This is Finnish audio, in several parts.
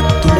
нет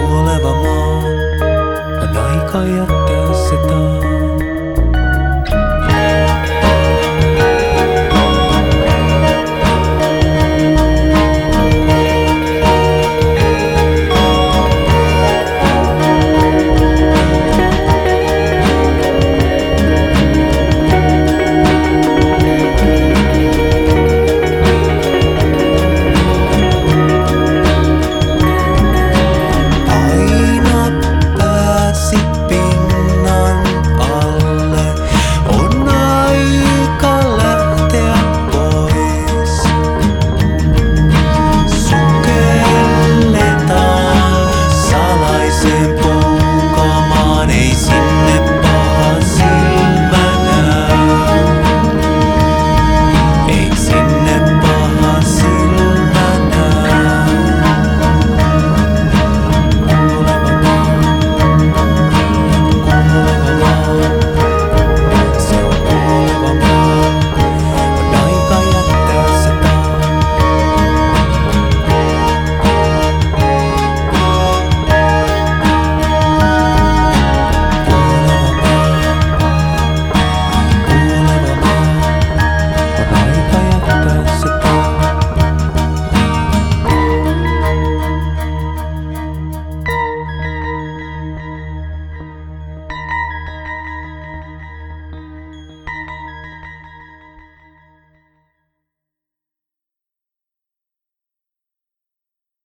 Kuoleva maa, on aika jättää se taas.